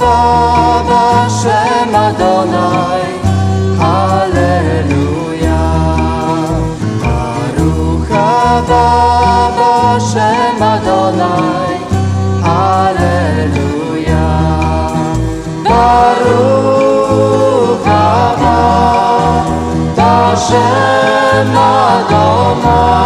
Vavav Hashem Adonai. Hallelujah. Baruch Vavav Hashem Adonai. Hallelujah. Baruch Vavav Hashem Adonai.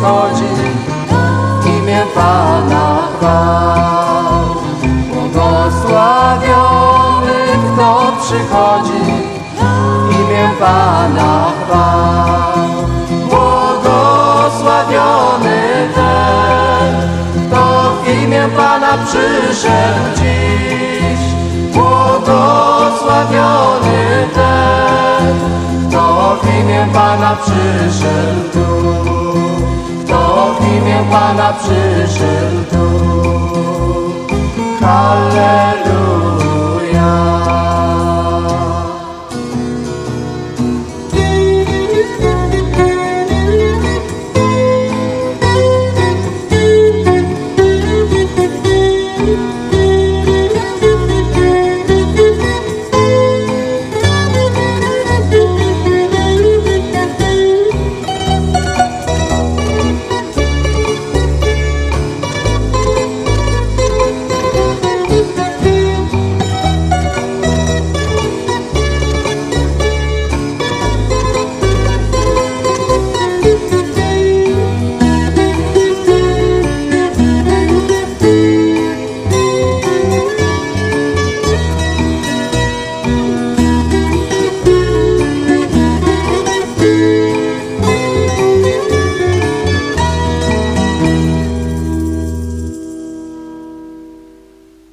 Przychodzi w imię Pana chwał. Błogosławiony, kto przychodzi w imię Pana chwał. Błogosławiony ten, kto w imię Pana przyszedł dziś. Błogosławiony ten, kto w imię Pana przyszedł tu. Pana przyszedł tu. Halleluja.